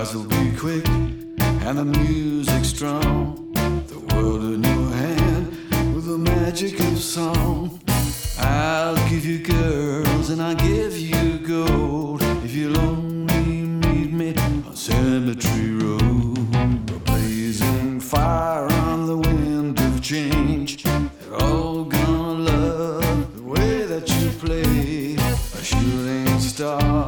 cars will be quick and the music strong. The world in your hand with the magic of song. I'll give you girls and I'll give you gold if you'll only meet me on Cemetery Road. A blazing fire on the wind of change. They're all gonna love the way that you play. A shooting star.